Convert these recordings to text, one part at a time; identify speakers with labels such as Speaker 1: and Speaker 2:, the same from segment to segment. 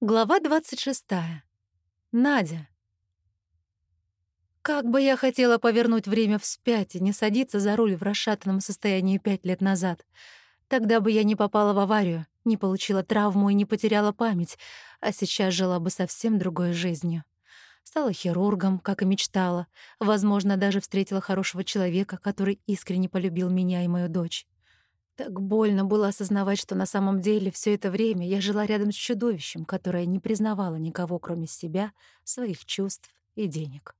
Speaker 1: Глава 26. Надя. Как бы я хотела повернуть время вспять и не садиться за руль в расшатанном состоянии пять лет назад. Тогда бы я не попала в аварию, не получила травму и не потеряла память, а сейчас жила бы совсем другой жизнью. Стала хирургом, как и мечтала. Возможно, даже встретила хорошего человека, который искренне полюбил меня и мою дочь. Так больно было осознавать, что на самом деле все это время я жила рядом с чудовищем, которое не признавало никого, кроме себя, своих чувств и денег.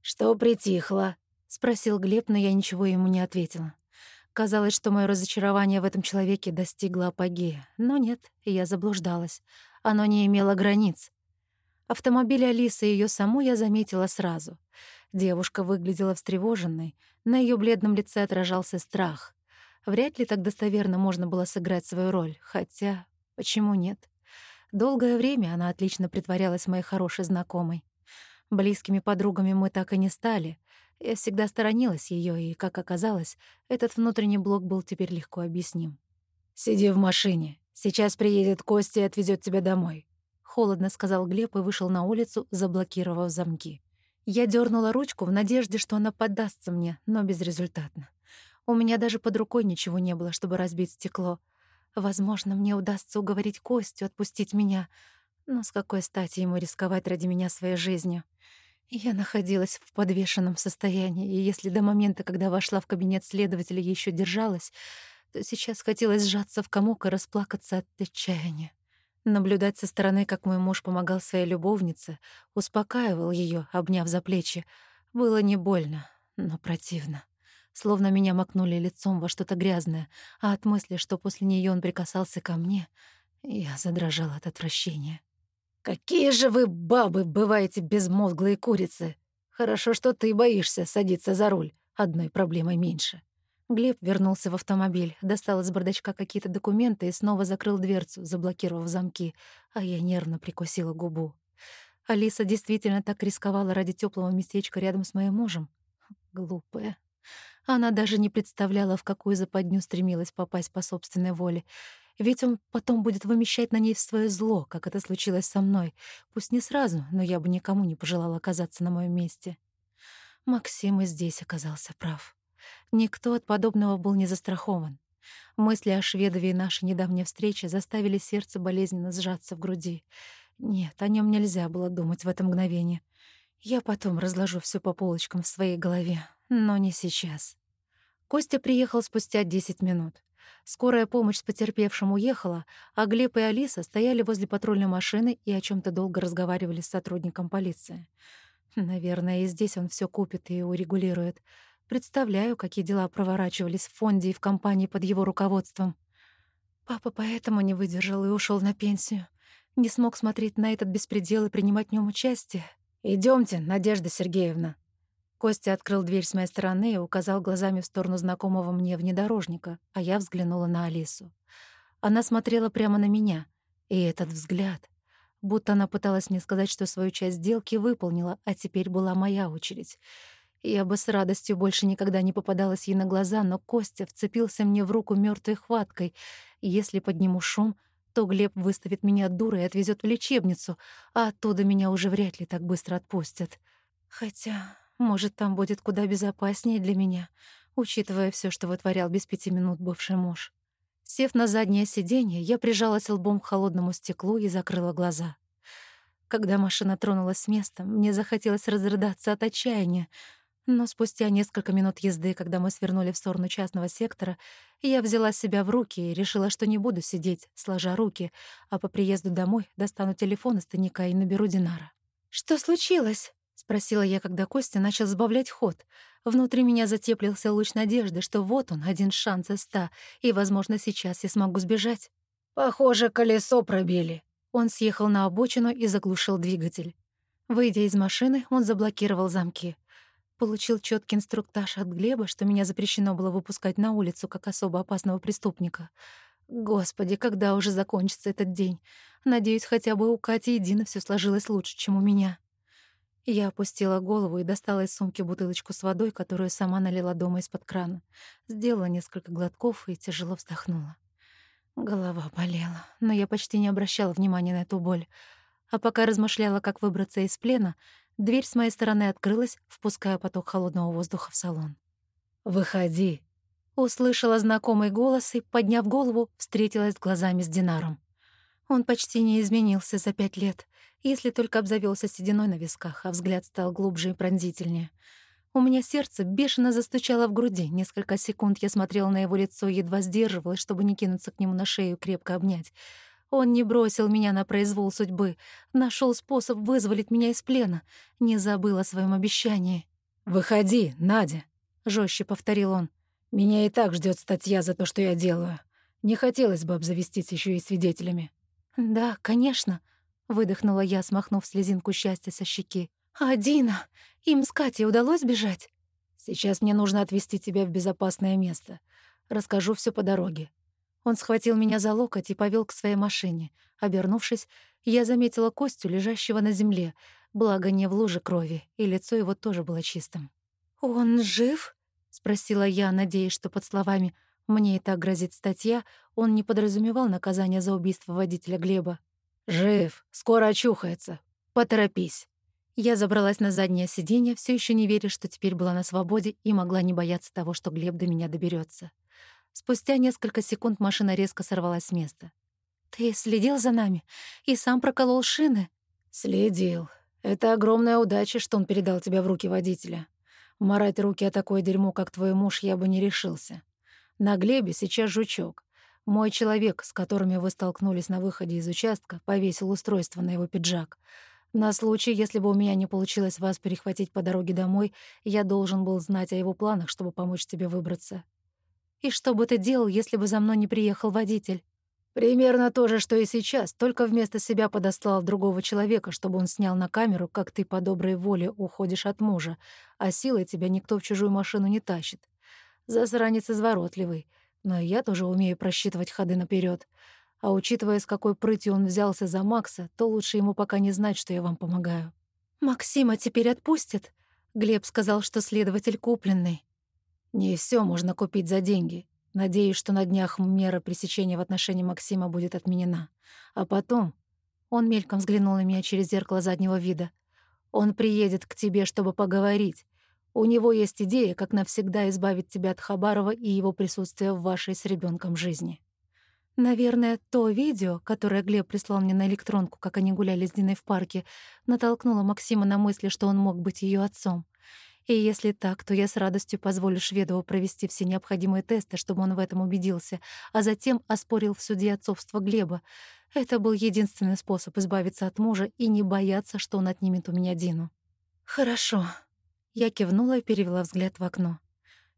Speaker 2: «Что притихло?»
Speaker 1: — спросил Глеб, но я ничего ему не ответила. Казалось, что мое разочарование в этом человеке достигло апогея. Но нет, я заблуждалась. Оно не имело границ. Автомобиль Алисы и ее саму я заметила сразу. Девушка выглядела встревоженной, на ее бледном лице отражался страх — Вряд ли так достоверно можно было сыграть свою роль, хотя почему нет? Долгое время она отлично притворялась моей хорошей знакомой. Близкими подругами мы так и не стали. Я всегда сторонилась ее, и, как оказалось, этот внутренний блок был теперь легко объясним.
Speaker 2: «Сиди в машине. Сейчас приедет Костя и отвезет тебя домой», — холодно сказал Глеб и вышел на улицу, заблокировав замки. Я дернула ручку в надежде, что она поддастся мне, но безрезультатно. У меня даже под рукой ничего не было, чтобы разбить стекло. Возможно, мне удастся уговорить Костю отпустить меня, но с какой стати ему рисковать ради меня своей жизнью? Я находилась в подвешенном состоянии, и если до момента, когда вошла в кабинет следователя, еще держалась, то сейчас хотелось сжаться в комок и расплакаться от отчаяния. Наблюдать со стороны, как мой муж помогал своей любовнице, успокаивал ее, обняв за плечи, было не больно, но противно словно меня макнули лицом во что-то грязное, а от мысли, что после нее он прикасался ко мне, я задрожала от отвращения. «Какие же вы, бабы, бываете безмозглые курицы! Хорошо, что ты боишься садиться за руль, одной проблемой меньше».
Speaker 1: Глеб вернулся в автомобиль, достал из бардачка какие-то документы и снова закрыл дверцу, заблокировав замки, а я нервно прикусила губу. Алиса действительно так рисковала ради теплого местечка рядом с моим мужем? Глупая. Она даже не представляла, в какую западню стремилась попасть по собственной воле. Ведь он потом будет вымещать на ней свое зло, как это случилось со мной. Пусть не сразу, но я бы никому не пожелала оказаться на моем месте. Максим и здесь оказался прав. Никто от подобного был не застрахован. Мысли о Шведове и нашей недавней встрече заставили сердце болезненно сжаться в груди. Нет, о нем нельзя было думать в это мгновение. Я потом разложу все по полочкам в своей голове, но не сейчас. Костя приехал спустя 10 минут. Скорая помощь с потерпевшим уехала, а Глеб и Алиса стояли возле патрульной машины и о чем то долго разговаривали с сотрудником полиции. Наверное, и здесь он все купит и урегулирует. Представляю, какие дела проворачивались в фонде и в компании под его руководством. Папа поэтому не выдержал и ушел на пенсию. Не смог смотреть на этот беспредел и принимать в нем участие.
Speaker 2: Идемте, Надежда Сергеевна»,
Speaker 1: Костя открыл дверь с моей стороны и указал глазами в сторону знакомого мне внедорожника, а я взглянула на Алису. Она смотрела прямо на меня, и этот взгляд, будто она пыталась мне сказать, что свою часть сделки выполнила, а теперь была моя очередь. Я бы с радостью больше никогда не попадалась ей на глаза, но Костя вцепился мне в руку мертвой хваткой, если подниму шум, то Глеб выставит меня дурой и отвезет в лечебницу, а оттуда меня уже вряд ли так быстро отпустят. Хотя может, там будет куда безопаснее для меня, учитывая все, что вытворял без пяти минут бывший муж. Сев на заднее сиденье, я прижалась лбом к холодному стеклу и закрыла глаза. Когда машина тронулась с места, мне захотелось разрыдаться от отчаяния, но спустя несколько минут езды, когда мы свернули в сторону частного сектора, я взяла себя в руки и решила, что не буду сидеть, сложа руки, а по приезду домой достану телефон из тайника и наберу Динара. «Что случилось?» — спросила я, когда Костя начал сбавлять ход. Внутри меня затеплился луч надежды, что вот он, один шанс из ста, и, возможно, сейчас я смогу сбежать.
Speaker 2: «Похоже, колесо пробили».
Speaker 1: Он съехал на обочину и заглушил двигатель. Выйдя из машины, он заблокировал замки. Получил четкий инструктаж от Глеба, что меня запрещено было выпускать на улицу как особо опасного преступника. Господи, когда уже закончится этот день? Надеюсь, хотя бы у Кати и Дины всё сложилось лучше, чем у меня. Я опустила голову и достала из сумки бутылочку с водой, которую сама налила дома из-под крана. Сделала несколько глотков и тяжело вздохнула. Голова болела, но я почти не обращала внимания на эту боль. А пока размышляла, как выбраться из плена, дверь с моей стороны открылась, впуская поток холодного воздуха в салон.
Speaker 2: «Выходи!»
Speaker 1: Услышала знакомый голос и, подняв голову, встретилась глазами с Динаром. Он почти не изменился за пять лет, если только обзавелся сединой на висках, а взгляд стал глубже и пронзительнее. У меня сердце бешено застучало в груди. Несколько секунд я смотрела на его лицо едва сдерживалась, чтобы не кинуться к нему на шею и крепко обнять. Он не бросил меня на произвол судьбы, нашел способ вызволить меня из плена, не забыл о своем обещании.
Speaker 2: «Выходи, Надя», — жестче повторил он. «Меня и так ждет статья за то, что я делаю. Не хотелось бы обзавестись еще и свидетелями».
Speaker 1: «Да, конечно», — выдохнула я, смахнув слезинку счастья со щеки. «А Дина? Им с Катей удалось бежать?»
Speaker 2: «Сейчас мне нужно отвезти тебя в безопасное место. Расскажу все по дороге».
Speaker 1: Он схватил меня за локоть и повел к своей машине. Обернувшись, я заметила Костю, лежащего на земле, благо не в луже крови, и лицо его тоже было чистым. «Он жив?» — спросила я, надеясь, что под словами «мне так грозит статья» он не подразумевал наказание за убийство водителя Глеба.
Speaker 2: «Жив, скоро очухается. Поторопись».
Speaker 1: Я забралась на заднее сиденье, все еще не веря, что теперь была на свободе и могла не бояться того, что Глеб до меня доберется. Спустя несколько секунд машина резко сорвалась с места. «Ты следил за нами и сам проколол шины?»
Speaker 2: «Следил. Это огромная удача, что он передал тебя в руки водителя. Марать руки о такое дерьмо, как твой муж, я бы не решился. На Глебе сейчас жучок. Мой человек, с которыми вы столкнулись на выходе из участка, повесил устройство на его пиджак — на случай, если бы у меня не получилось вас перехватить по дороге домой, я должен был знать о его планах, чтобы помочь тебе выбраться.
Speaker 1: И что бы ты делал, если бы за мной не приехал водитель?
Speaker 2: Примерно то же, что и сейчас, только вместо себя подослал другого человека, чтобы он снял на камеру, как ты по доброй воле уходишь от мужа, а силой тебя никто в чужую машину не тащит. Засранец изворотливый, но я тоже умею просчитывать ходы наперед. А учитывая, с какой прытью он взялся за Макса, то лучше ему пока не знать, что я вам помогаю.
Speaker 1: «Максима теперь отпустят?» Глеб сказал, что следователь купленный.
Speaker 2: «Не все можно купить за деньги. Надеюсь, что на днях мера пресечения в отношении Максима будет отменена. А потом...» Он мельком взглянул на меня через зеркало заднего вида. «Он приедет к тебе, чтобы поговорить. У него есть идея, как навсегда избавить тебя от Хабарова и его присутствия в вашей с ребенком жизни».
Speaker 1: Наверное, то видео, которое Глеб прислал мне на электронку, как они гуляли с Диной в парке, натолкнуло Максима на мысли, что он мог быть ее отцом. И если так, то я с радостью позволю Шведову провести все необходимые тесты, чтобы он в этом убедился, а затем оспорил в суде отцовство Глеба. Это был единственный способ избавиться от мужа и не бояться, что он отнимет у меня Дину. «Хорошо». Я кивнула и перевела взгляд в окно.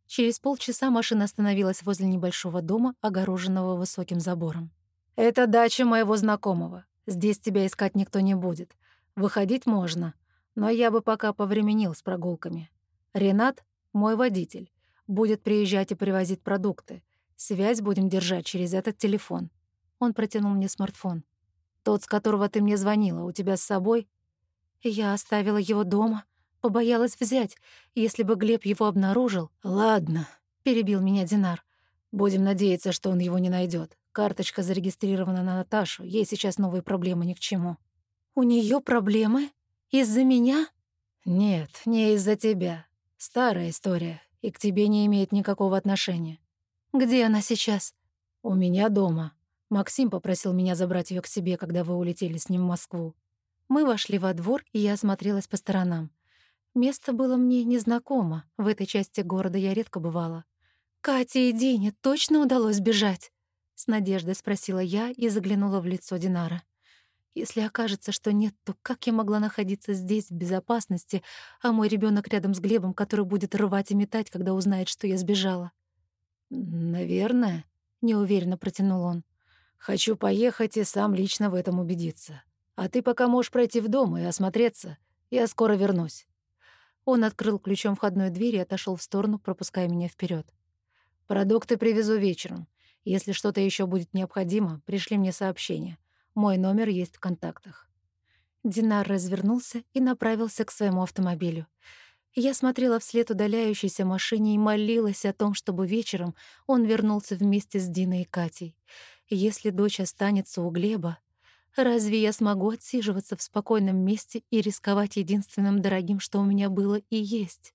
Speaker 1: Через полчаса машина остановилась возле небольшого дома, огороженного высоким забором.
Speaker 2: «Это дача моего знакомого. Здесь тебя искать никто не будет. Выходить можно, но я бы пока повременил с прогулками. Ренат — мой водитель. Будет приезжать и привозить продукты. Связь будем держать через этот телефон». Он протянул мне смартфон. «Тот, с которого ты мне звонила, у тебя с собой?»
Speaker 1: «Я оставила его дома», Побоялась взять. Если бы Глеб его обнаружил...
Speaker 2: «Ладно», —
Speaker 1: перебил меня Динар.
Speaker 2: «Будем надеяться, что он его не найдет. Карточка зарегистрирована на Наташу. Ей сейчас новые проблемы ни к чему».
Speaker 1: «У нее проблемы? Из-за меня?»
Speaker 2: «Нет, не из-за тебя. Старая история, и к тебе не имеет никакого отношения».
Speaker 1: «Где она сейчас?»
Speaker 2: «У меня дома. Максим попросил меня забрать ее к себе, когда вы улетели с ним в Москву».
Speaker 1: Мы вошли во двор, и я осмотрелась по сторонам. Место было мне незнакомо, в этой части города я редко бывала. «Кате и Дине точно удалось бежать?» — с надеждой спросила я и заглянула в лицо Динара. «Если окажется, что нет, то как я могла находиться здесь в безопасности, а мой ребенок рядом с Глебом, который будет рвать и метать, когда узнает, что я сбежала?»
Speaker 2: «Наверное», — неуверенно протянул он. «Хочу поехать и сам лично в этом убедиться. А ты пока можешь пройти в дом и осмотреться. Я скоро вернусь».
Speaker 1: Он открыл ключом входной дверь и отошел в сторону, пропуская меня вперед.
Speaker 2: «Продукты привезу вечером. Если что-то еще будет необходимо, пришли мне сообщение. Мой номер есть в контактах».
Speaker 1: Динар развернулся и направился к своему автомобилю. Я смотрела вслед удаляющейся машине и молилась о том, чтобы вечером он вернулся вместе с Диной и Катей. Если дочь останется у Глеба, разве я смогу отсиживаться в спокойном месте и рисковать единственным дорогим, что у меня было и есть?